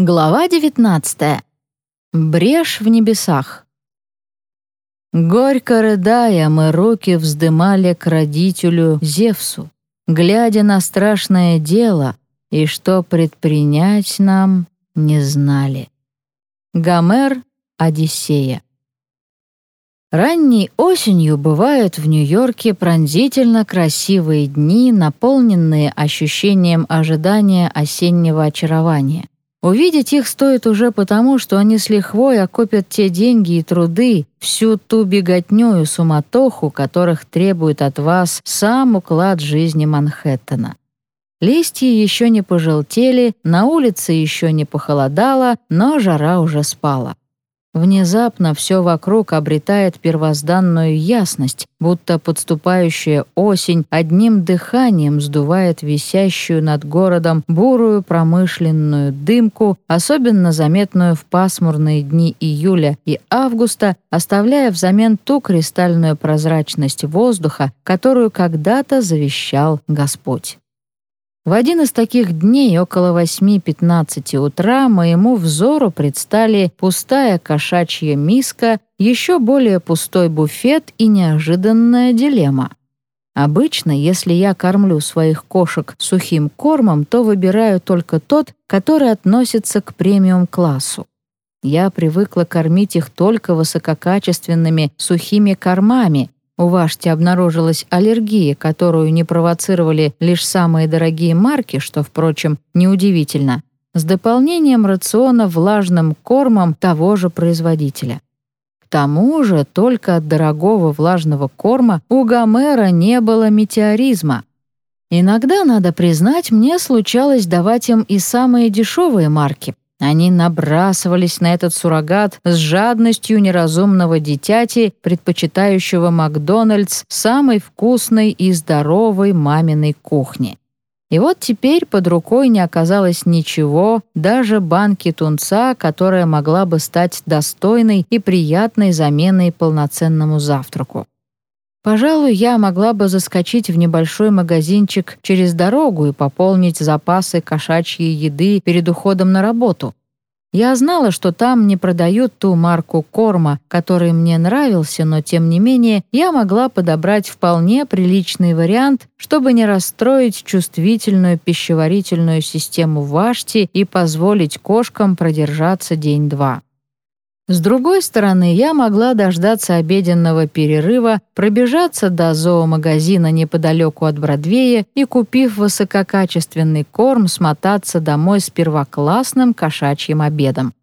Глава 19. Брешь в небесах. Горько рыдая, мы руки вздымали к родителю Зевсу, глядя на страшное дело, и что предпринять нам не знали. Гомер, Одиссея. Ранней осенью бывают в Нью-Йорке пронзительно красивые дни, наполненные ощущением ожидания осеннего очарования. Увидеть их стоит уже потому, что они с лихвой окопят те деньги и труды, всю ту беготню и суматоху, которых требует от вас сам уклад жизни Манхэттена. Листья еще не пожелтели, на улице еще не похолодало, но жара уже спала. Внезапно все вокруг обретает первозданную ясность, будто подступающая осень одним дыханием сдувает висящую над городом бурую промышленную дымку, особенно заметную в пасмурные дни июля и августа, оставляя взамен ту кристальную прозрачность воздуха, которую когда-то завещал Господь. В один из таких дней около 8.15 утра моему взору предстали пустая кошачья миска, еще более пустой буфет и неожиданная дилемма. Обычно, если я кормлю своих кошек сухим кормом, то выбираю только тот, который относится к премиум-классу. Я привыкла кормить их только высококачественными сухими кормами, у Вашти обнаружилась аллергия, которую не провоцировали лишь самые дорогие марки, что, впрочем, неудивительно, с дополнением рациона влажным кормом того же производителя. К тому же только от дорогого влажного корма у Гомера не было метеоризма. Иногда, надо признать, мне случалось давать им и самые дешевые марки, они набрасывались на этот суррогат с жадностью неразумного дитяти, предпочитающего Макдональдс самой вкусной и здоровой маминой кухни. И вот теперь под рукой не оказалось ничего, даже банки тунца, которая могла бы стать достойной и приятной заменой полноценному завтраку. Пожалуй, я могла бы заскочить в небольшой магазинчик через дорогу и пополнить запасы кошачьей еды перед уходом на работу. Я знала, что там не продают ту марку корма, который мне нравился, но тем не менее я могла подобрать вполне приличный вариант, чтобы не расстроить чувствительную пищеварительную систему Вашти и позволить кошкам продержаться день-два. С другой стороны, я могла дождаться обеденного перерыва, пробежаться до зоомагазина неподалеку от Бродвея и, купив высококачественный корм, смотаться домой с первоклассным кошачьим обедом.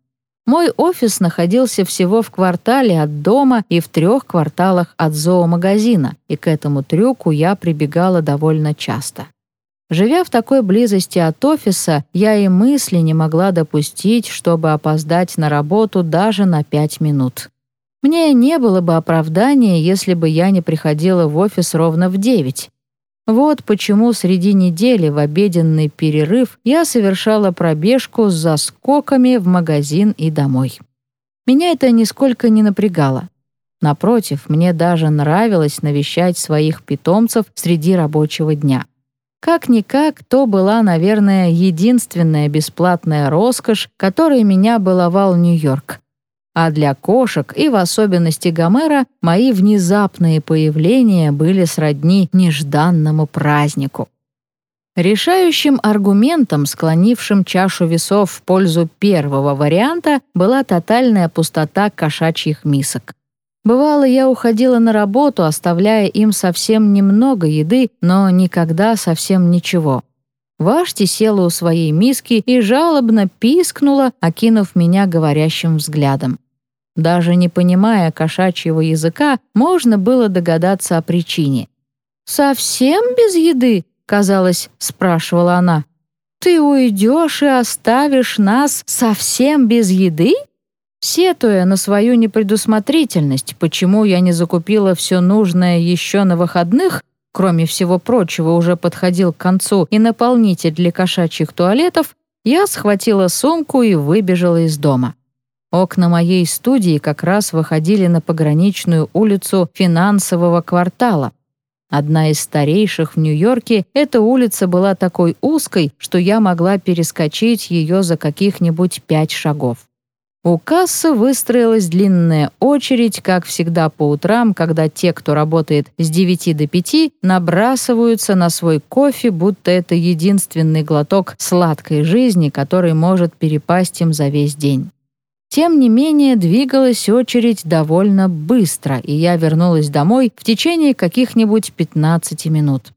Мой офис находился всего в квартале от дома и в трех кварталах от зоомагазина, и к этому трюку я прибегала довольно часто. Живя в такой близости от офиса, я и мысли не могла допустить, чтобы опоздать на работу даже на пять минут. Мне не было бы оправдания, если бы я не приходила в офис ровно в девять. Вот почему среди недели в обеденный перерыв я совершала пробежку с заскоками в магазин и домой. Меня это нисколько не напрягало. Напротив, мне даже нравилось навещать своих питомцев среди рабочего дня. Как-никак, то была, наверное, единственная бесплатная роскошь, которой меня баловал Нью-Йорк. А для кошек, и в особенности Гомера, мои внезапные появления были сродни нежданному празднику. Решающим аргументом, склонившим чашу весов в пользу первого варианта, была тотальная пустота кошачьих мисок. Бывало, я уходила на работу, оставляя им совсем немного еды, но никогда совсем ничего. Вашти села у своей миски и жалобно пискнула, окинув меня говорящим взглядом. Даже не понимая кошачьего языка, можно было догадаться о причине. «Совсем без еды?» — казалось, спрашивала она. «Ты уйдешь и оставишь нас совсем без еды?» Сетуя на свою непредусмотрительность, почему я не закупила все нужное еще на выходных, кроме всего прочего уже подходил к концу и наполнитель для кошачьих туалетов, я схватила сумку и выбежала из дома. Окна моей студии как раз выходили на пограничную улицу финансового квартала. Одна из старейших в Нью-Йорке, эта улица была такой узкой, что я могла перескочить ее за каких-нибудь пять шагов. У кассы выстроилась длинная очередь, как всегда по утрам, когда те, кто работает с 9 до 5, набрасываются на свой кофе, будто это единственный глоток сладкой жизни, который может перепасть им за весь день. Тем не менее, двигалась очередь довольно быстро, и я вернулась домой в течение каких-нибудь 15 минут.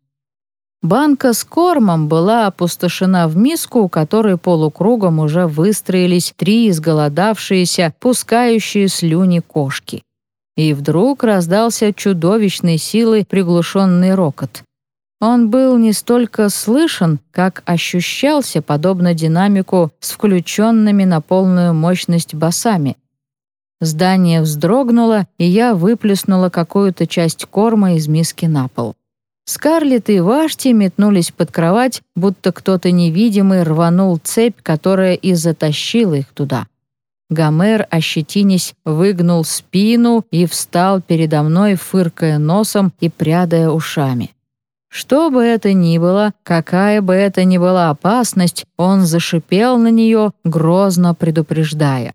Банка с кормом была опустошена в миску, у которой полукругом уже выстроились три изголодавшиеся, пускающие слюни кошки. И вдруг раздался чудовищной силой приглушенный рокот. Он был не столько слышен, как ощущался, подобно динамику с включенными на полную мощность басами. Здание вздрогнуло, и я выплеснула какую-то часть корма из миски на пол. Скарлетт и Вашти метнулись под кровать, будто кто-то невидимый рванул цепь, которая и затащила их туда. Гомер, ощетинясь, выгнул спину и встал передо мной, фыркая носом и прядая ушами. Что бы это ни было, какая бы это ни была опасность, он зашипел на нее, грозно предупреждая.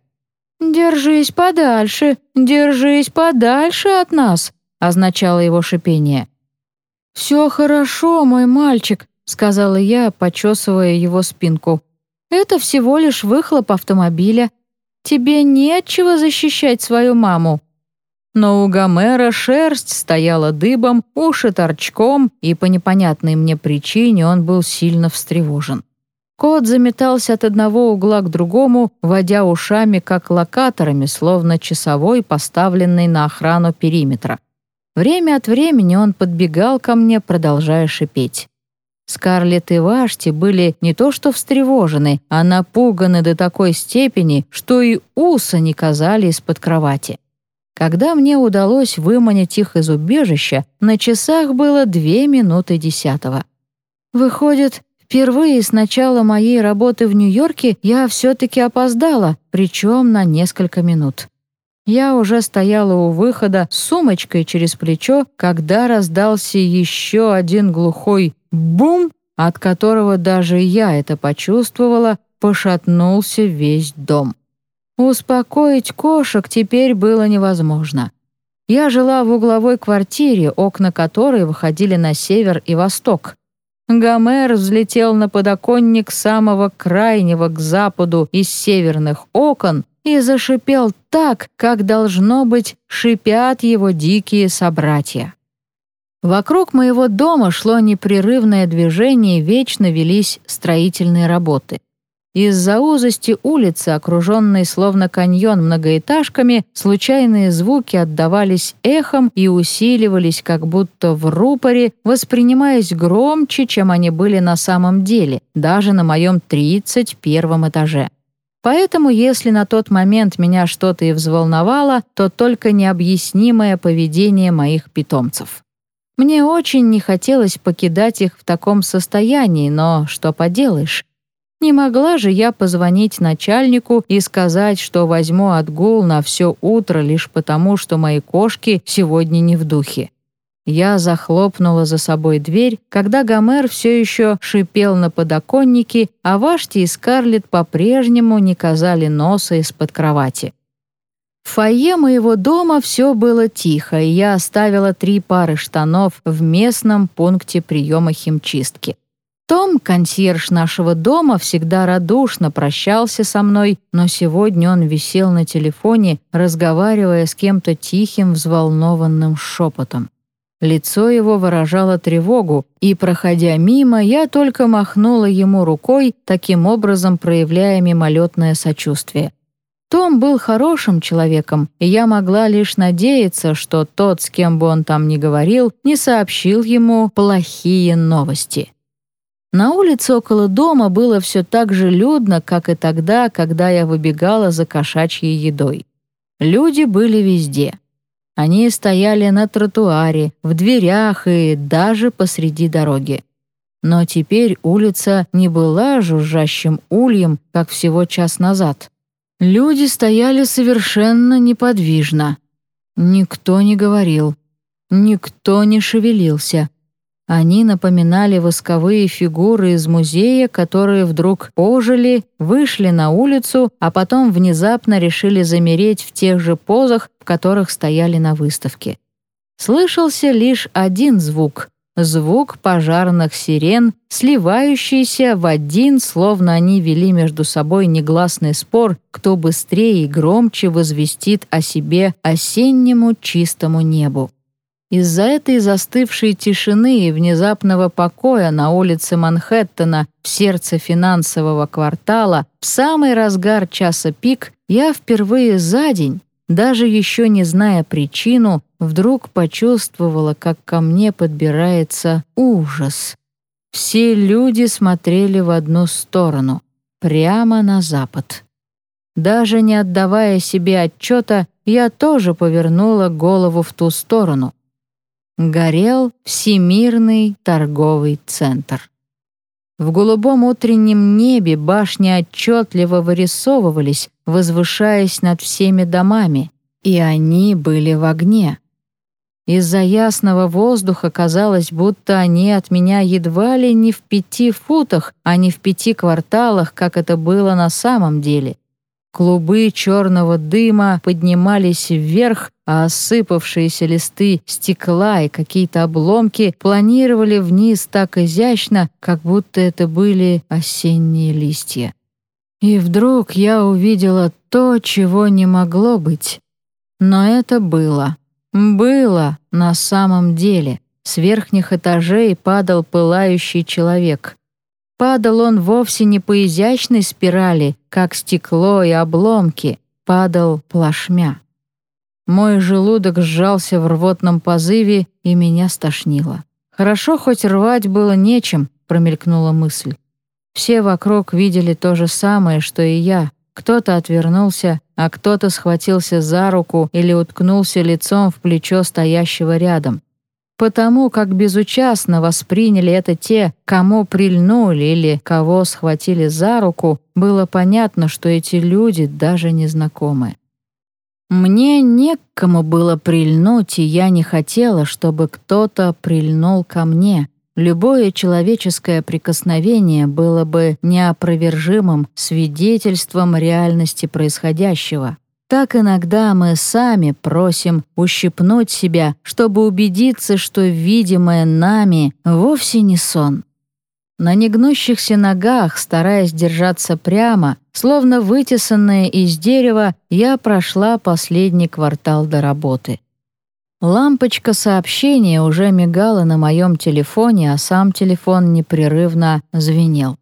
«Держись подальше, держись подальше от нас», означало его шипение. «Все хорошо, мой мальчик», — сказала я, почесывая его спинку. «Это всего лишь выхлоп автомобиля. Тебе нечего защищать свою маму». Но у Гомера шерсть стояла дыбом, уши торчком, и по непонятной мне причине он был сильно встревожен. Кот заметался от одного угла к другому, водя ушами, как локаторами, словно часовой, поставленный на охрану периметра. Время от времени он подбегал ко мне, продолжая шипеть. Скарлетт и Вашти были не то что встревожены, а напуганы до такой степени, что и уса не казали из-под кровати. Когда мне удалось выманить их из убежища, на часах было две минуты десятого. Выходит, впервые с начала моей работы в Нью-Йорке я все-таки опоздала, причем на несколько минут. Я уже стояла у выхода с сумочкой через плечо, когда раздался еще один глухой «бум», от которого даже я это почувствовала, пошатнулся весь дом. Успокоить кошек теперь было невозможно. Я жила в угловой квартире, окна которой выходили на север и восток. Гомер взлетел на подоконник самого крайнего к западу из северных окон и зашипел так, как, должно быть, шипят его дикие собратья. Вокруг моего дома шло непрерывное движение, вечно велись строительные работы. Из-за узости улицы, окруженной словно каньон многоэтажками, случайные звуки отдавались эхом и усиливались, как будто в рупоре, воспринимаясь громче, чем они были на самом деле, даже на моем 31 этаже. Поэтому, если на тот момент меня что-то и взволновало, то только необъяснимое поведение моих питомцев. Мне очень не хотелось покидать их в таком состоянии, но что поделаешь? Не могла же я позвонить начальнику и сказать, что возьму отгул на все утро лишь потому, что мои кошки сегодня не в духе. Я захлопнула за собой дверь, когда Гомер все еще шипел на подоконнике, а Вашти и Скарлетт по-прежнему не казали носа из-под кровати. В фойе моего дома все было тихо, и я оставила три пары штанов в местном пункте приема химчистки. Том, консьерж нашего дома, всегда радушно прощался со мной, но сегодня он висел на телефоне, разговаривая с кем-то тихим, взволнованным шепотом. Лицо его выражало тревогу, и, проходя мимо, я только махнула ему рукой, таким образом проявляя мимолетное сочувствие. Том был хорошим человеком, и я могла лишь надеяться, что тот, с кем бы он там ни говорил, не сообщил ему плохие новости. На улице около дома было все так же людно, как и тогда, когда я выбегала за кошачьей едой. Люди были везде. Они стояли на тротуаре, в дверях и даже посреди дороги. Но теперь улица не была жужжащим ульем, как всего час назад. Люди стояли совершенно неподвижно. Никто не говорил. Никто не шевелился. Они напоминали восковые фигуры из музея, которые вдруг ожили, вышли на улицу, а потом внезапно решили замереть в тех же позах, в которых стояли на выставке. Слышался лишь один звук — звук пожарных сирен, сливающийся в один, словно они вели между собой негласный спор, кто быстрее и громче возвестит о себе осеннему чистому небу. Из-за этой застывшей тишины и внезапного покоя на улице Манхэттена в сердце финансового квартала в самый разгар часа пик я впервые за день, даже еще не зная причину, вдруг почувствовала, как ко мне подбирается ужас. Все люди смотрели в одну сторону, прямо на запад. Даже не отдавая себе отчета, я тоже повернула голову в ту сторону — горел Всемирный торговый центр. В голубом утреннем небе башни отчетливо вырисовывались, возвышаясь над всеми домами, и они были в огне. Из-за ясного воздуха казалось, будто они от меня едва ли не в пяти футах, а не в пяти кварталах, как это было на самом деле. Клубы черного дыма поднимались вверх, а осыпавшиеся листы стекла и какие-то обломки планировали вниз так изящно, как будто это были осенние листья. И вдруг я увидела то, чего не могло быть. Но это было. Было на самом деле. С верхних этажей падал пылающий человек. Падал он вовсе не по изящной спирали, как стекло и обломки, падал плашмя. Мой желудок сжался в рвотном позыве, и меня стошнило. «Хорошо, хоть рвать было нечем», — промелькнула мысль. Все вокруг видели то же самое, что и я. Кто-то отвернулся, а кто-то схватился за руку или уткнулся лицом в плечо стоящего рядом. Потому как безучастно восприняли это те, кому прильнули или кого схватили за руку, было понятно, что эти люди даже не знакомы. Мне некому было прильнуть, и я не хотела, чтобы кто-то прильнул ко мне. Любое человеческое прикосновение было бы неопровержимым свидетельством реальности происходящего. Так иногда мы сами просим ущипнуть себя, чтобы убедиться, что видимое нами вовсе не сон. На негнущихся ногах, стараясь держаться прямо, словно вытесанная из дерева, я прошла последний квартал до работы. Лампочка сообщения уже мигала на моем телефоне, а сам телефон непрерывно звенел.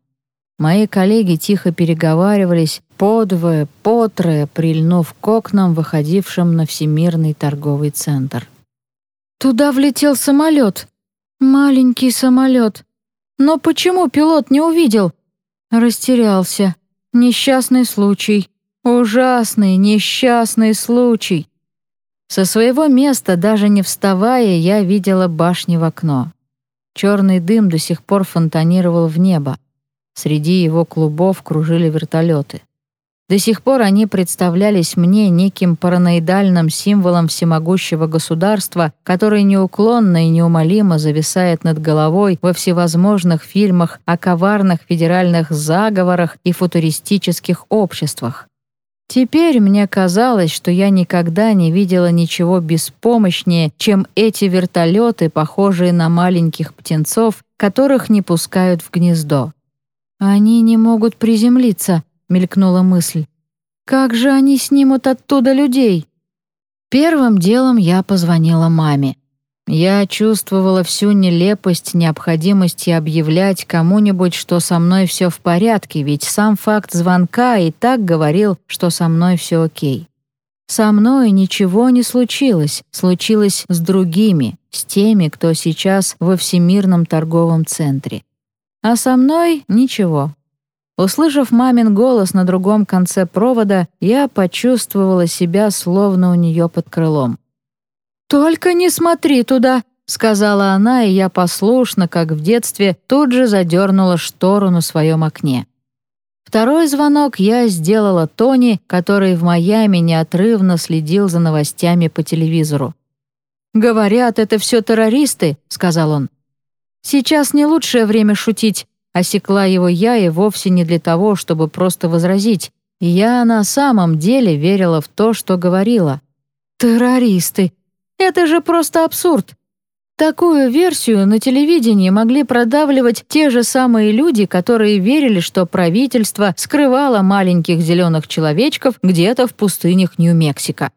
Мои коллеги тихо переговаривались, подвое, потрое, прильнув к окнам, выходившим на Всемирный торговый центр. «Туда влетел самолет. Маленький самолет. Но почему пилот не увидел?» Растерялся. Несчастный случай. Ужасный, несчастный случай. Со своего места, даже не вставая, я видела башни в окно. Черный дым до сих пор фонтанировал в небо. Среди его клубов кружили вертолеты. До сих пор они представлялись мне неким параноидальным символом всемогущего государства, который неуклонно и неумолимо зависает над головой во всевозможных фильмах о коварных федеральных заговорах и футуристических обществах. Теперь мне казалось, что я никогда не видела ничего беспомощнее, чем эти вертолеты, похожие на маленьких птенцов, которых не пускают в гнездо. «Они не могут приземлиться», — мелькнула мысль. «Как же они снимут оттуда людей?» Первым делом я позвонила маме. Я чувствовала всю нелепость необходимости объявлять кому-нибудь, что со мной все в порядке, ведь сам факт звонка и так говорил, что со мной все окей. Со мной ничего не случилось, случилось с другими, с теми, кто сейчас во Всемирном торговом центре. А со мной ничего. Услышав мамин голос на другом конце провода, я почувствовала себя словно у нее под крылом. «Только не смотри туда!» — сказала она, и я послушно, как в детстве, тут же задернула штору на своем окне. Второй звонок я сделала Тони, который в Майами неотрывно следил за новостями по телевизору. «Говорят, это все террористы», — сказал он. «Сейчас не лучшее время шутить», — осекла его я и вовсе не для того, чтобы просто возразить. Я на самом деле верила в то, что говорила. «Террористы! Это же просто абсурд!» Такую версию на телевидении могли продавливать те же самые люди, которые верили, что правительство скрывало маленьких зеленых человечков где-то в пустынях Нью-Мексико.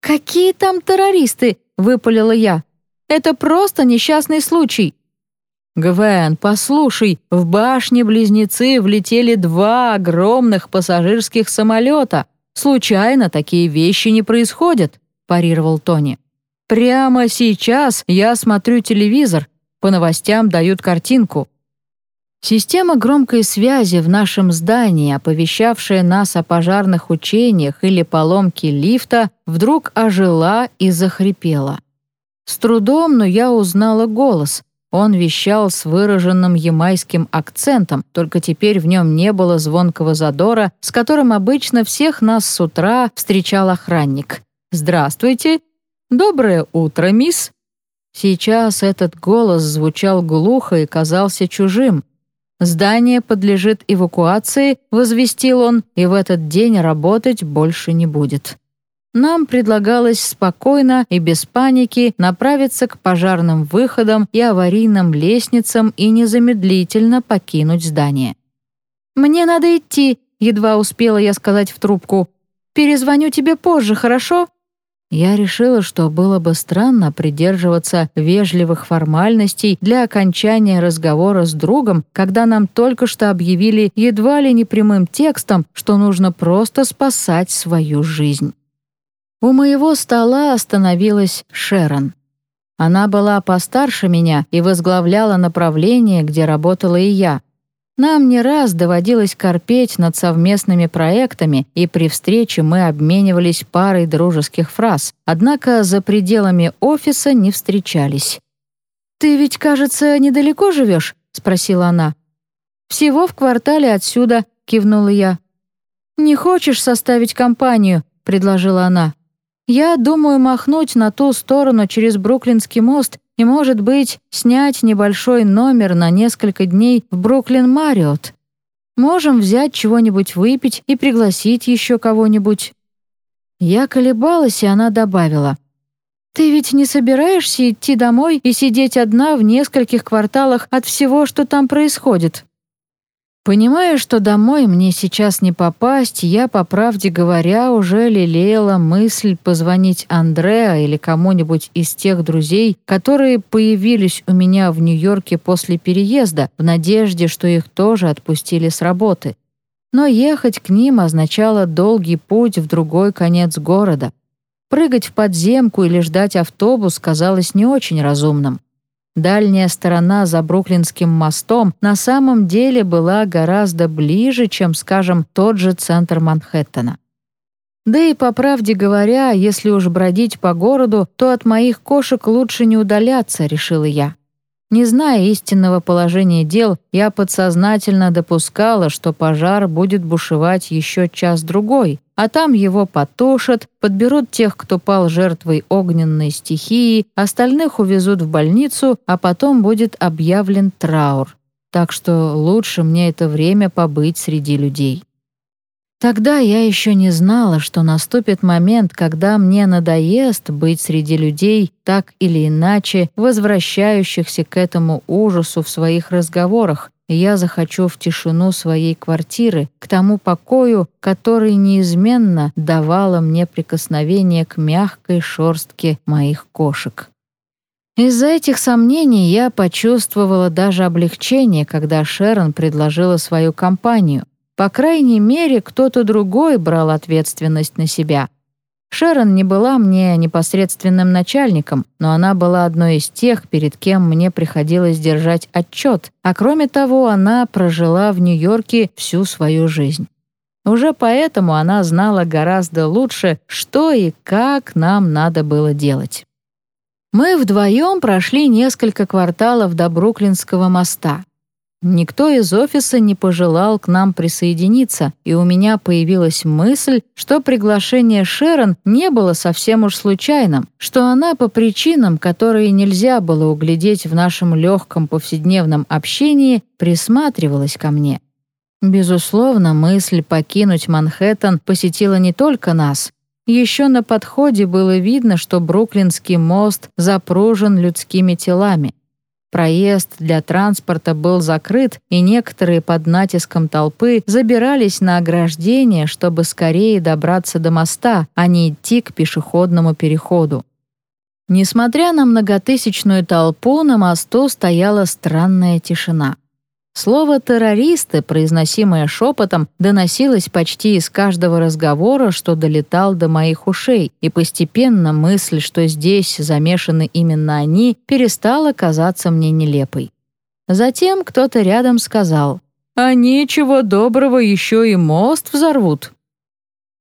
«Какие там террористы?» — выпалила я. «Это просто несчастный случай». «Гвен, послушай, в башни-близнецы влетели два огромных пассажирских самолета. Случайно такие вещи не происходят», — парировал Тони. Прямо сейчас я смотрю телевизор, по новостям дают картинку. Система громкой связи в нашем здании, оповещавшая нас о пожарных учениях или поломке лифта, вдруг ожила и захрипела. С трудом, но я узнала голос. Он вещал с выраженным ямайским акцентом, только теперь в нем не было звонкого задора, с которым обычно всех нас с утра встречал охранник. «Здравствуйте, «Доброе утро, мисс!» Сейчас этот голос звучал глухо и казался чужим. «Здание подлежит эвакуации», — возвестил он, «и в этот день работать больше не будет». Нам предлагалось спокойно и без паники направиться к пожарным выходам и аварийным лестницам и незамедлительно покинуть здание. «Мне надо идти», — едва успела я сказать в трубку. «Перезвоню тебе позже, хорошо?» Я решила, что было бы странно придерживаться вежливых формальностей для окончания разговора с другом, когда нам только что объявили едва ли не прямым текстом, что нужно просто спасать свою жизнь. У моего стола остановилась Шерон. Она была постарше меня и возглавляла направление, где работала и я — нам не раз доводилось корпеть над совместными проектами, и при встрече мы обменивались парой дружеских фраз, однако за пределами офиса не встречались. «Ты ведь, кажется, недалеко живешь?» — спросила она. «Всего в квартале отсюда», — кивнула я. «Не хочешь составить компанию?» — предложила она. «Я думаю махнуть на ту сторону через Бруклинский мост и, может быть, снять небольшой номер на несколько дней в Бруклин Мариот. Можем взять чего-нибудь выпить и пригласить еще кого-нибудь». Я колебалась, и она добавила. «Ты ведь не собираешься идти домой и сидеть одна в нескольких кварталах от всего, что там происходит?» Понимая, что домой мне сейчас не попасть, я, по правде говоря, уже лелеяла мысль позвонить Андреа или кому-нибудь из тех друзей, которые появились у меня в Нью-Йорке после переезда, в надежде, что их тоже отпустили с работы. Но ехать к ним означало долгий путь в другой конец города. Прыгать в подземку или ждать автобус казалось не очень разумным. Дальняя сторона за Бруклинским мостом на самом деле была гораздо ближе, чем, скажем, тот же центр Манхэттена. Да и, по правде говоря, если уж бродить по городу, то от моих кошек лучше не удаляться, решила я. Не зная истинного положения дел, я подсознательно допускала, что пожар будет бушевать еще час-другой, а там его потушат, подберут тех, кто пал жертвой огненной стихии, остальных увезут в больницу, а потом будет объявлен траур. Так что лучше мне это время побыть среди людей. Тогда я еще не знала, что наступит момент, когда мне надоест быть среди людей, так или иначе возвращающихся к этому ужасу в своих разговорах, я захочу в тишину своей квартиры, к тому покою, который неизменно давало мне прикосновение к мягкой шорстке моих кошек. Из-за этих сомнений я почувствовала даже облегчение, когда Шерон предложила свою компанию, по крайней мере, кто-то другой брал ответственность на себя. Шерон не была мне непосредственным начальником, но она была одной из тех, перед кем мне приходилось держать отчет, а кроме того, она прожила в Нью-Йорке всю свою жизнь. Уже поэтому она знала гораздо лучше, что и как нам надо было делать. Мы вдвоем прошли несколько кварталов до Бруклинского моста. Никто из офиса не пожелал к нам присоединиться, и у меня появилась мысль, что приглашение Шерон не было совсем уж случайным, что она по причинам, которые нельзя было углядеть в нашем легком повседневном общении, присматривалась ко мне. Безусловно, мысль покинуть Манхэттен посетила не только нас. Еще на подходе было видно, что Бруклинский мост запружен людскими телами. Проезд для транспорта был закрыт, и некоторые под натиском толпы забирались на ограждение, чтобы скорее добраться до моста, а не идти к пешеходному переходу. Несмотря на многотысячную толпу, на мосту стояла странная тишина. Слово «террористы», произносимое шепотом, доносилось почти из каждого разговора, что долетал до моих ушей, и постепенно мысль, что здесь замешаны именно они, перестала казаться мне нелепой. Затем кто-то рядом сказал «А ничего доброго еще и мост взорвут».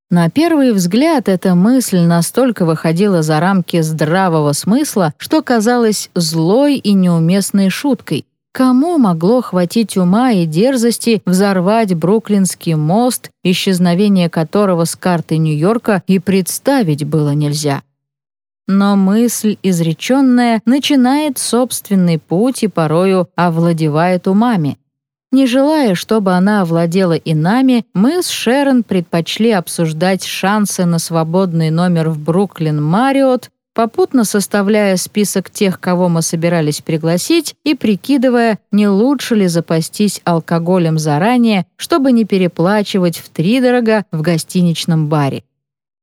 На первый взгляд эта мысль настолько выходила за рамки здравого смысла, что казалась злой и неуместной шуткой. Кому могло хватить ума и дерзости взорвать Бруклинский мост, исчезновение которого с карты Нью-Йорка и представить было нельзя? Но мысль изреченная начинает собственный путь и порою овладевает умами. Не желая, чтобы она овладела и нами, мы с Шерон предпочли обсуждать шансы на свободный номер в Бруклин Мариот попутно составляя список тех, кого мы собирались пригласить, и прикидывая, не лучше ли запастись алкоголем заранее, чтобы не переплачивать втридорога в гостиничном баре.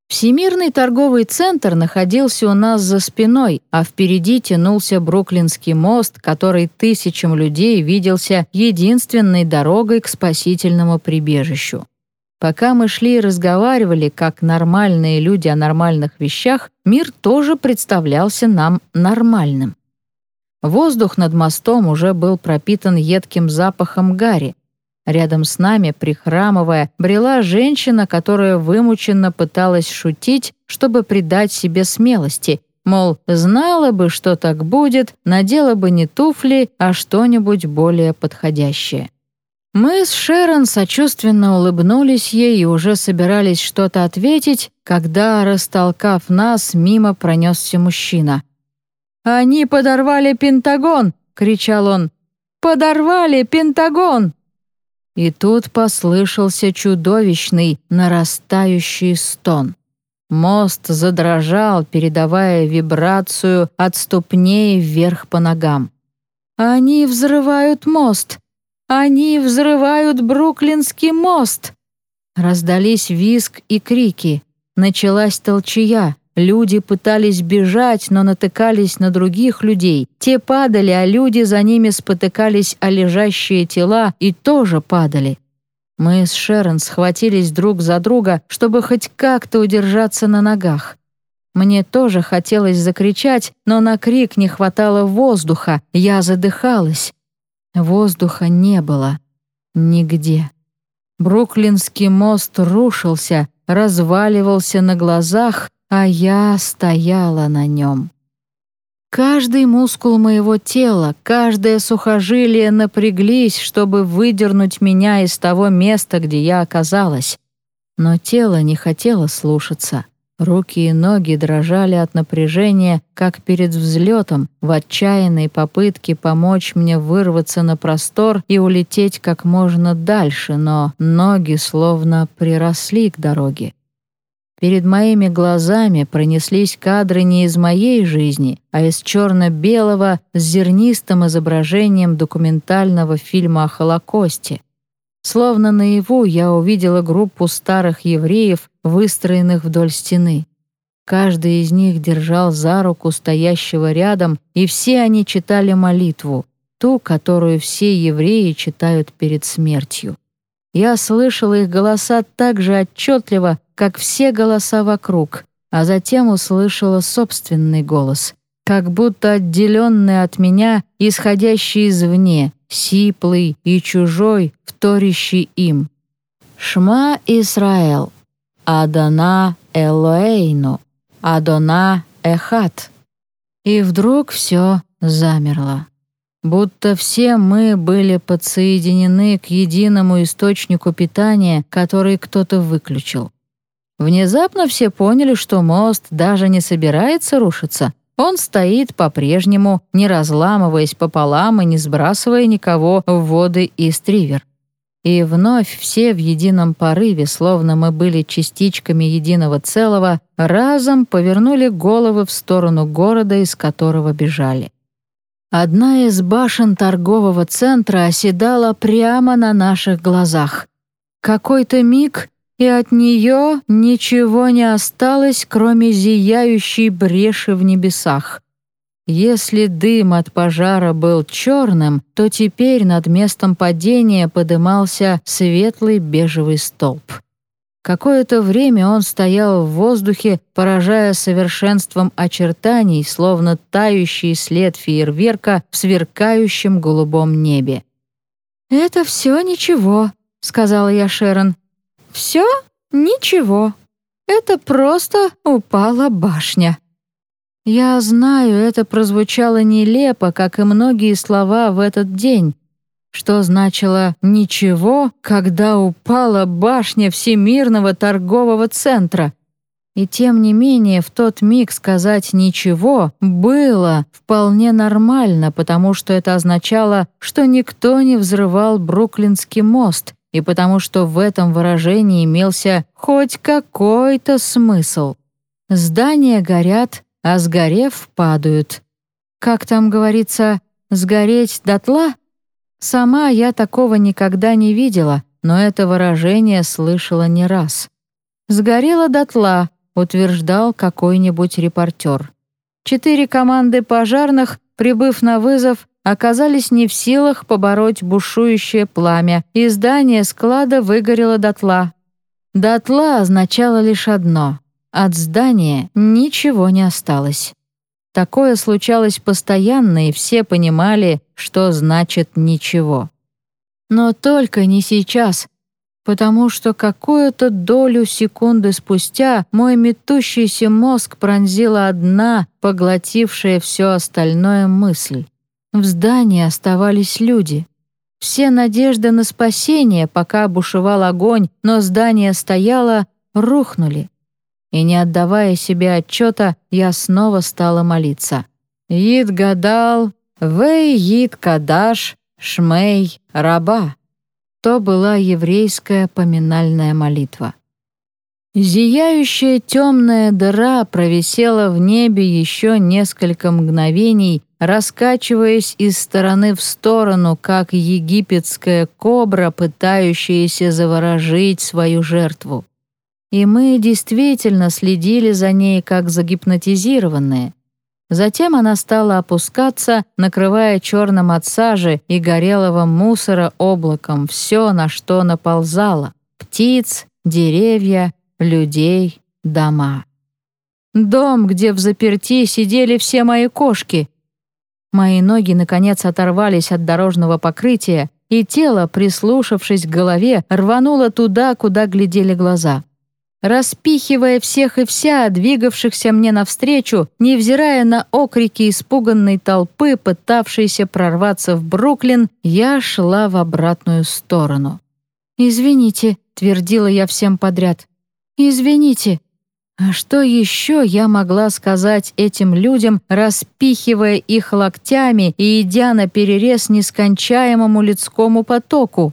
Всемирный торговый центр находился у нас за спиной, а впереди тянулся Бруклинский мост, который тысячам людей виделся единственной дорогой к спасительному прибежищу. Пока мы шли и разговаривали, как нормальные люди о нормальных вещах, мир тоже представлялся нам нормальным. Воздух над мостом уже был пропитан едким запахом гари. Рядом с нами, прихрамывая, брела женщина, которая вымученно пыталась шутить, чтобы придать себе смелости, мол, знала бы, что так будет, надела бы не туфли, а что-нибудь более подходящее. Мы с Шерон сочувственно улыбнулись ей и уже собирались что-то ответить, когда, растолкав нас, мимо пронесся мужчина. «Они подорвали Пентагон!» — кричал он. «Подорвали Пентагон!» И тут послышался чудовищный, нарастающий стон. Мост задрожал, передавая вибрацию от ступней вверх по ногам. «Они взрывают мост!» Они взрывают Бруклинский мост!» Раздались визг и крики. Началась толчая. Люди пытались бежать, но натыкались на других людей. Те падали, а люди за ними спотыкались о лежащие тела и тоже падали. Мы с Шерон схватились друг за друга, чтобы хоть как-то удержаться на ногах. Мне тоже хотелось закричать, но на крик не хватало воздуха, я задыхалась. Воздуха не было. Нигде. Бруклинский мост рушился, разваливался на глазах, а я стояла на нем. Каждый мускул моего тела, каждое сухожилие напряглись, чтобы выдернуть меня из того места, где я оказалась. Но тело не хотело слушаться. Руки и ноги дрожали от напряжения, как перед взлетом, в отчаянной попытке помочь мне вырваться на простор и улететь как можно дальше, но ноги словно приросли к дороге. Перед моими глазами пронеслись кадры не из моей жизни, а из черно-белого с зернистым изображением документального фильма о Холокосте. Словно наяву я увидела группу старых евреев, выстроенных вдоль стены. Каждый из них держал за руку стоящего рядом, и все они читали молитву, ту, которую все евреи читают перед смертью. Я слышала их голоса так же отчетливо, как все голоса вокруг, а затем услышала собственный голос, как будто отделенный от меня, исходящий извне, сиплый и чужой, вторящий им. «Шма Исраэл, Адана Элоэйну, Адона Эхат». И вдруг все замерло. будто все мы были подсоединены к единому источнику питания, который кто-то выключил. Внезапно все поняли, что мост даже не собирается рушиться. Он стоит по-прежнему, не разламываясь пополам и не сбрасывая никого в воды и стривер. И вновь все в едином порыве, словно мы были частичками единого целого, разом повернули головы в сторону города, из которого бежали. Одна из башен торгового центра оседала прямо на наших глазах. Какой-то миг, и от нее ничего не осталось, кроме зияющей бреши в небесах. Если дым от пожара был черным, то теперь над местом падения подымался светлый бежевый столб. Какое-то время он стоял в воздухе, поражая совершенством очертаний, словно тающий след фейерверка в сверкающем голубом небе. «Это все ничего», — сказала я Шерон. «Все ничего. Это просто упала башня». Я знаю, это прозвучало нелепо, как и многие слова в этот день, что значило «ничего», когда упала башня Всемирного торгового центра. И тем не менее, в тот миг сказать «ничего» было вполне нормально, потому что это означало, что никто не взрывал Бруклинский мост, и потому что в этом выражении имелся хоть какой-то смысл. Здания горят, а сгорев падают. Как там говорится, сгореть дотла? Сама я такого никогда не видела, но это выражение слышала не раз. «Сгорела дотла», — утверждал какой-нибудь репортер. Четыре команды пожарных, прибыв на вызов, оказались не в силах побороть бушующее пламя, и здание склада выгорело дотла. Дотла означало лишь одно от здания ничего не осталось. Такое случалось постоянно, и все понимали, что значит «ничего». Но только не сейчас, потому что какую-то долю секунды спустя мой метущийся мозг пронзила одна, поглотившая все остальное мысль. В здании оставались люди. Все надежды на спасение, пока бушевал огонь, но здание стояло, рухнули и, не отдавая себе отчета, я снова стала молиться. «Ид гадал, вей ид кадаш, шмей раба». То была еврейская поминальная молитва. Зияющая темная дыра провисела в небе еще несколько мгновений, раскачиваясь из стороны в сторону, как египетская кобра, пытающаяся заворожить свою жертву. И мы действительно следили за ней, как загипнотизированные. Затем она стала опускаться, накрывая черным от сажи и горелого мусора облаком все, на что наползала — птиц, деревья, людей, дома. Дом, где в заперти сидели все мои кошки. Мои ноги, наконец, оторвались от дорожного покрытия, и тело, прислушавшись к голове, рвануло туда, куда глядели глаза — распихивая всех и вся, двигавшихся мне навстречу, невзирая на окрики испуганной толпы, пытавшейся прорваться в Бруклин, я шла в обратную сторону. «Извините», — твердила я всем подряд. «Извините». А что еще я могла сказать этим людям, распихивая их локтями и идя на перерез нескончаемому людскому потоку?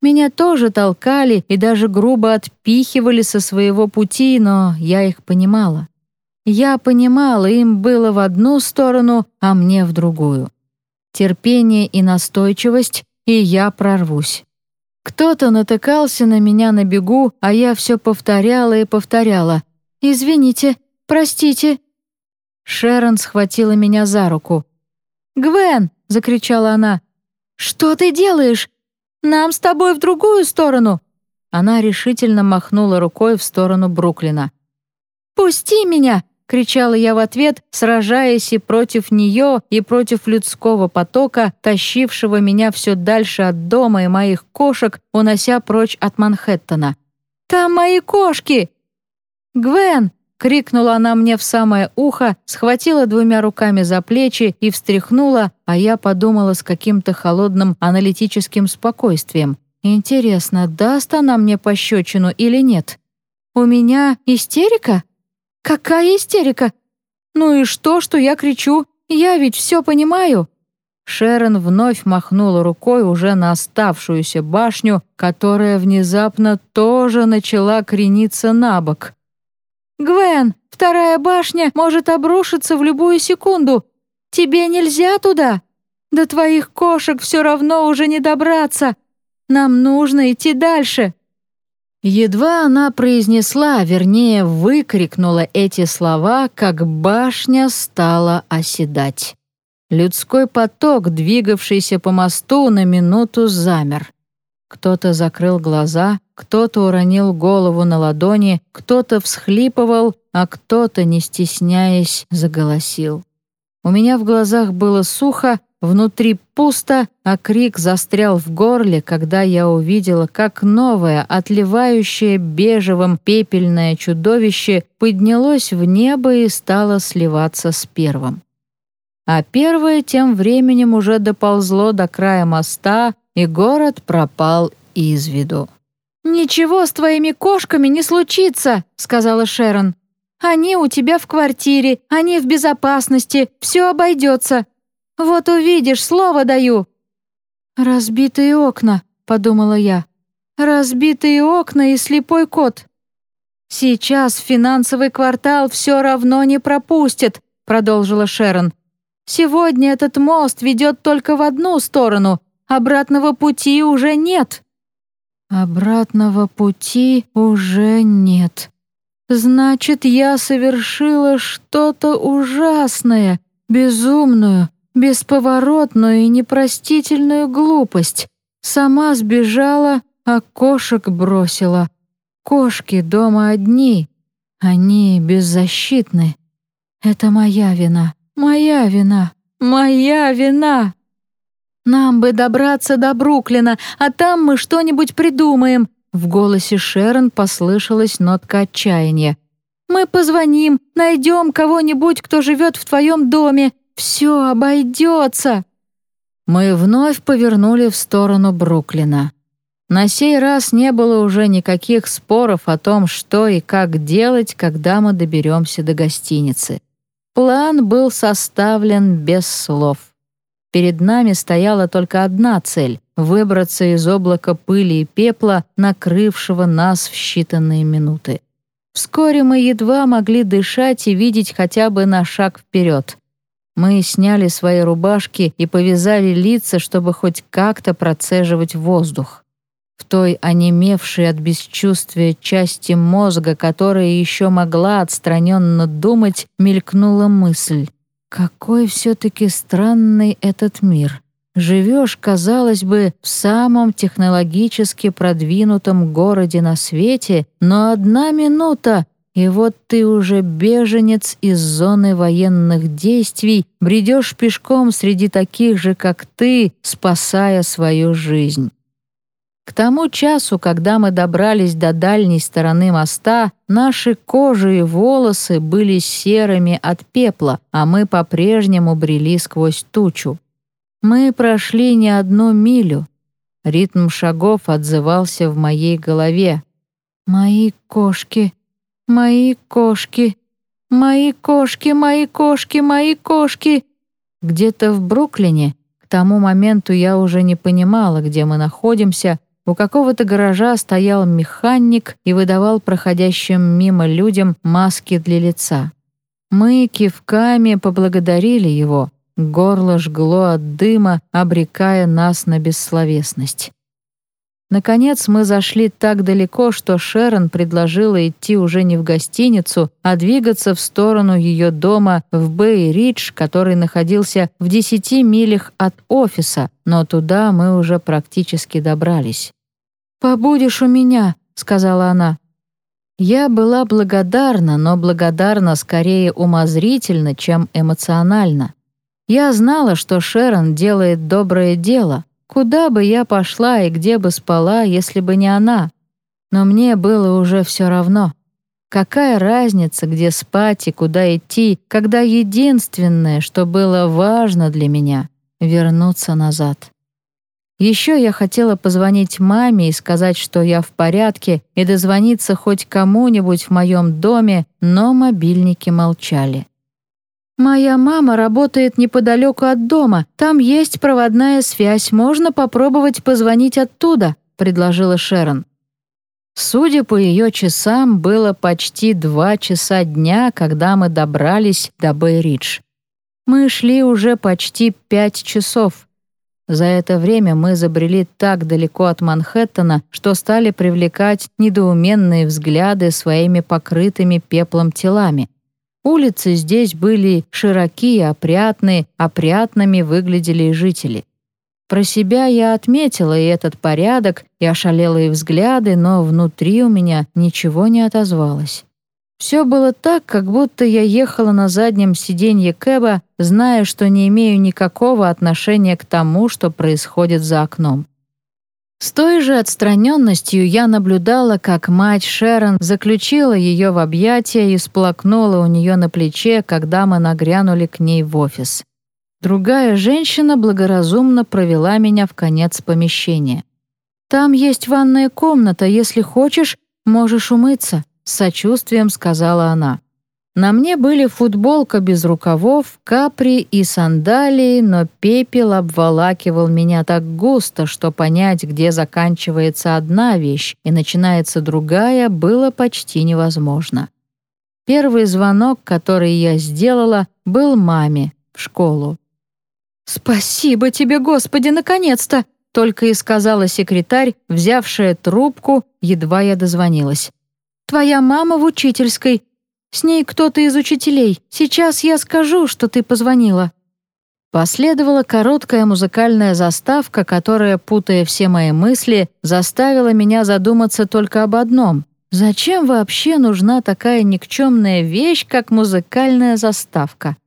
Меня тоже толкали и даже грубо отпихивали со своего пути, но я их понимала. Я понимала, им было в одну сторону, а мне в другую. Терпение и настойчивость, и я прорвусь. Кто-то натыкался на меня на бегу, а я все повторяла и повторяла. «Извините, простите». Шерон схватила меня за руку. «Гвен!» — закричала она. «Что ты делаешь? Нам с тобой в другую сторону!» Она решительно махнула рукой в сторону Бруклина. «Пусти меня!» — кричала я в ответ, сражаясь и против нее, и против людского потока, тащившего меня все дальше от дома и моих кошек, унося прочь от Манхэттена. «Там мои кошки!» «Гвен!» — крикнула она мне в самое ухо, схватила двумя руками за плечи и встряхнула, а я подумала с каким-то холодным аналитическим спокойствием. «Интересно, даст она мне пощечину или нет? У меня истерика? Какая истерика? Ну и что, что я кричу? Я ведь все понимаю!» Шерон вновь махнула рукой уже на оставшуюся башню, которая внезапно тоже начала крениться на бок. «Гвен, вторая башня может обрушиться в любую секунду. Тебе нельзя туда. До твоих кошек все равно уже не добраться. Нам нужно идти дальше». Едва она произнесла, вернее, выкрикнула эти слова, как башня стала оседать. Людской поток, двигавшийся по мосту, на минуту замер. Кто-то закрыл глаза, кто-то уронил голову на ладони, кто-то всхлипывал, а кто-то, не стесняясь, заголосил. У меня в глазах было сухо, внутри пусто, а крик застрял в горле, когда я увидела, как новое, отливающее бежевым пепельное чудовище поднялось в небо и стало сливаться с первым. А первое тем временем уже доползло до края моста, и город пропал из виду. «Ничего с твоими кошками не случится», — сказала Шерон. «Они у тебя в квартире, они в безопасности, все обойдется. Вот увидишь, слово даю». «Разбитые окна», — подумала я. «Разбитые окна и слепой кот». «Сейчас финансовый квартал все равно не пропустит», — продолжила Шерон. «Сегодня этот мост ведет только в одну сторону, Обратного пути уже нет». «Обратного пути уже нет. Значит, я совершила что-то ужасное, безумную, бесповоротную и непростительную глупость. Сама сбежала, а кошек бросила. Кошки дома одни, они беззащитны. Это моя вина, моя вина, моя вина!» «Нам бы добраться до Бруклина, а там мы что-нибудь придумаем», в голосе Шерон послышалась нотка отчаяния. «Мы позвоним, найдем кого-нибудь, кто живет в твоем доме. Все обойдется!» Мы вновь повернули в сторону Бруклина. На сей раз не было уже никаких споров о том, что и как делать, когда мы доберемся до гостиницы. План был составлен без слов. Перед нами стояла только одна цель — выбраться из облака пыли и пепла, накрывшего нас в считанные минуты. Вскоре мы едва могли дышать и видеть хотя бы на шаг вперед. Мы сняли свои рубашки и повязали лица, чтобы хоть как-то процеживать воздух. В той онемевшей от бесчувствия части мозга, которая еще могла отстраненно думать, мелькнула мысль. Какой все-таки странный этот мир. Живешь, казалось бы, в самом технологически продвинутом городе на свете, но одна минута, и вот ты уже беженец из зоны военных действий, бредешь пешком среди таких же, как ты, спасая свою жизнь. К тому часу, когда мы добрались до дальней стороны моста, наши кожи и волосы были серыми от пепла, а мы по-прежнему брели сквозь тучу. Мы прошли не одну милю. Ритм шагов отзывался в моей голове. «Мои кошки, мои кошки, мои кошки, мои кошки, мои кошки!» Где-то в Бруклине, к тому моменту я уже не понимала, где мы находимся, у какого-то гаража стоял механик и выдавал проходящим мимо людям маски для лица. Мы кивками поблагодарили его. Горло жгло от дыма, обрекая нас на бессловесность. Наконец мы зашли так далеко, что Шерон предложила идти уже не в гостиницу, а двигаться в сторону ее дома в Бэй-Ридж, который находился в десяти милях от офиса, но туда мы уже практически добрались. «Побудешь у меня», — сказала она. Я была благодарна, но благодарна скорее умозрительно, чем эмоционально. Я знала, что Шерон делает доброе дело, куда бы я пошла и где бы спала, если бы не она. Но мне было уже все равно. Какая разница, где спать и куда идти, когда единственное, что было важно для меня — вернуться назад. Еще я хотела позвонить маме и сказать, что я в порядке, и дозвониться хоть кому-нибудь в моем доме, но мобильники молчали. «Моя мама работает неподалеку от дома. Там есть проводная связь. Можно попробовать позвонить оттуда», — предложила Шерон. Судя по ее часам, было почти два часа дня, когда мы добрались до Бэй-Ридж. Мы шли уже почти пять часов. За это время мы забрели так далеко от Манхэттена, что стали привлекать недоуменные взгляды своими покрытыми пеплом телами. Улицы здесь были широкие, опрятные, опрятными выглядели и жители. Про себя я отметила и этот порядок, и ошалелые взгляды, но внутри у меня ничего не отозвалось. Все было так, как будто я ехала на заднем сиденье Кэба, зная, что не имею никакого отношения к тому, что происходит за окном. С той же отстраненностью я наблюдала, как мать Шерон заключила ее в объятия и сплакнула у нее на плече, когда мы нагрянули к ней в офис. Другая женщина благоразумно провела меня в конец помещения. «Там есть ванная комната, если хочешь, можешь умыться», — сочувствием сказала она. На мне были футболка без рукавов, капри и сандалии, но пепел обволакивал меня так густо, что понять, где заканчивается одна вещь и начинается другая, было почти невозможно. Первый звонок, который я сделала, был маме в школу. «Спасибо тебе, Господи, наконец-то!» только и сказала секретарь, взявшая трубку, едва я дозвонилась. «Твоя мама в учительской. С ней кто-то из учителей. Сейчас я скажу, что ты позвонила». Последовала короткая музыкальная заставка, которая, путая все мои мысли, заставила меня задуматься только об одном. Зачем вообще нужна такая никчемная вещь, как музыкальная заставка?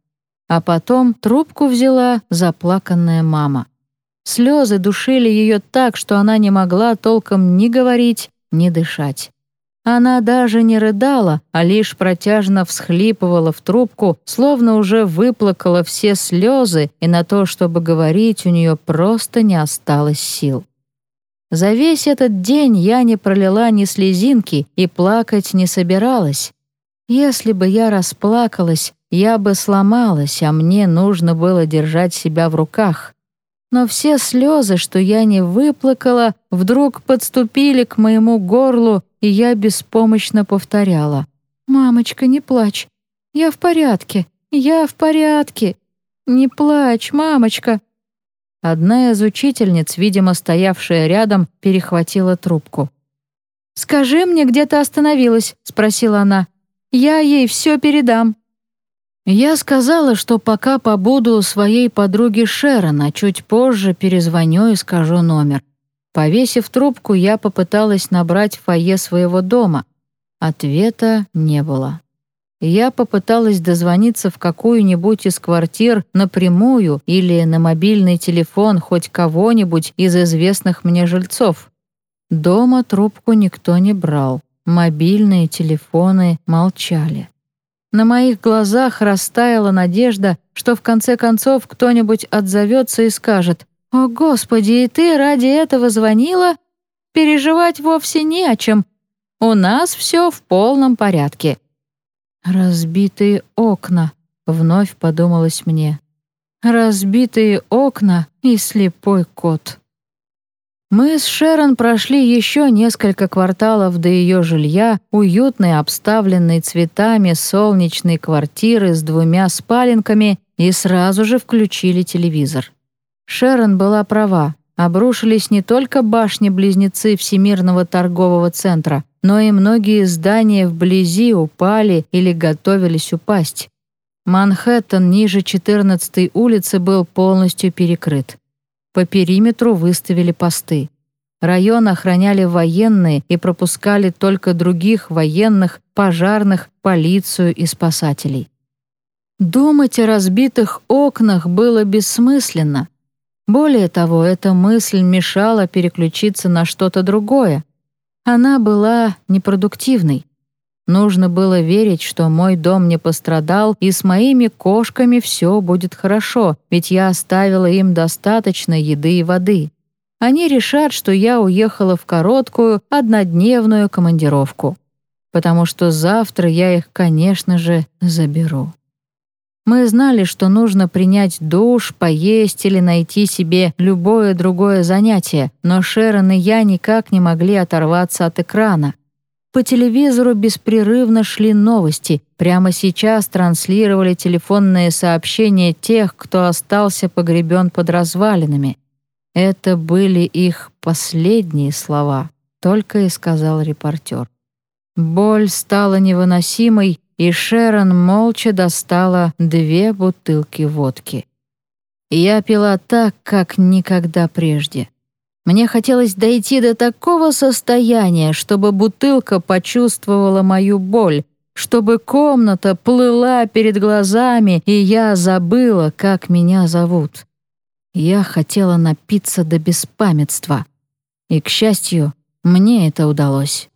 А потом трубку взяла заплаканная мама. Слезы душили ее так, что она не могла толком ни говорить, ни дышать. Она даже не рыдала, а лишь протяжно всхлипывала в трубку, словно уже выплакала все слезы, и на то, чтобы говорить, у нее просто не осталось сил. За весь этот день я не пролила ни слезинки и плакать не собиралась. Если бы я расплакалась, я бы сломалась, а мне нужно было держать себя в руках. Но все слезы, что я не выплакала, вдруг подступили к моему горлу, и я беспомощно повторяла. «Мамочка, не плачь. Я в порядке. Я в порядке. Не плачь, мамочка». Одна из учительниц, видимо, стоявшая рядом, перехватила трубку. «Скажи мне, где ты остановилась?» — спросила она. «Я ей все передам». Я сказала, что пока побуду у своей подруги Шерон, а чуть позже перезвоню и скажу номер. Повесив трубку, я попыталась набрать фойе своего дома. Ответа не было. Я попыталась дозвониться в какую-нибудь из квартир напрямую или на мобильный телефон хоть кого-нибудь из известных мне жильцов. Дома трубку никто не брал. Мобильные телефоны молчали. На моих глазах растаяла надежда, что в конце концов кто-нибудь отзовется и скажет «О, Господи, и ты ради этого звонила? Переживать вовсе не о чем. У нас все в полном порядке». «Разбитые окна», — вновь подумалось мне. «Разбитые окна и слепой кот». Мы с Шерон прошли еще несколько кварталов до ее жилья, уютной, обставленной цветами солнечной квартиры с двумя спаленками, и сразу же включили телевизор. Шерон была права. Обрушились не только башни-близнецы Всемирного торгового центра, но и многие здания вблизи упали или готовились упасть. Манхэттен ниже 14-й улицы был полностью перекрыт. По периметру выставили посты. Район охраняли военные и пропускали только других военных, пожарных, полицию и спасателей. Думать о разбитых окнах было бессмысленно. Более того, эта мысль мешала переключиться на что-то другое. Она была непродуктивной. Нужно было верить, что мой дом не пострадал, и с моими кошками все будет хорошо, ведь я оставила им достаточно еды и воды. Они решат, что я уехала в короткую, однодневную командировку. Потому что завтра я их, конечно же, заберу. Мы знали, что нужно принять душ, поесть или найти себе любое другое занятие, но Шерон и я никак не могли оторваться от экрана. По телевизору беспрерывно шли новости. Прямо сейчас транслировали телефонные сообщения тех, кто остался погребен под развалинами. Это были их последние слова, только и сказал репортер. Боль стала невыносимой, и Шерон молча достала две бутылки водки. Я пила так, как никогда прежде. Мне хотелось дойти до такого состояния, чтобы бутылка почувствовала мою боль, чтобы комната плыла перед глазами, и я забыла, как меня зовут. Я хотела напиться до беспамятства. И, к счастью, мне это удалось.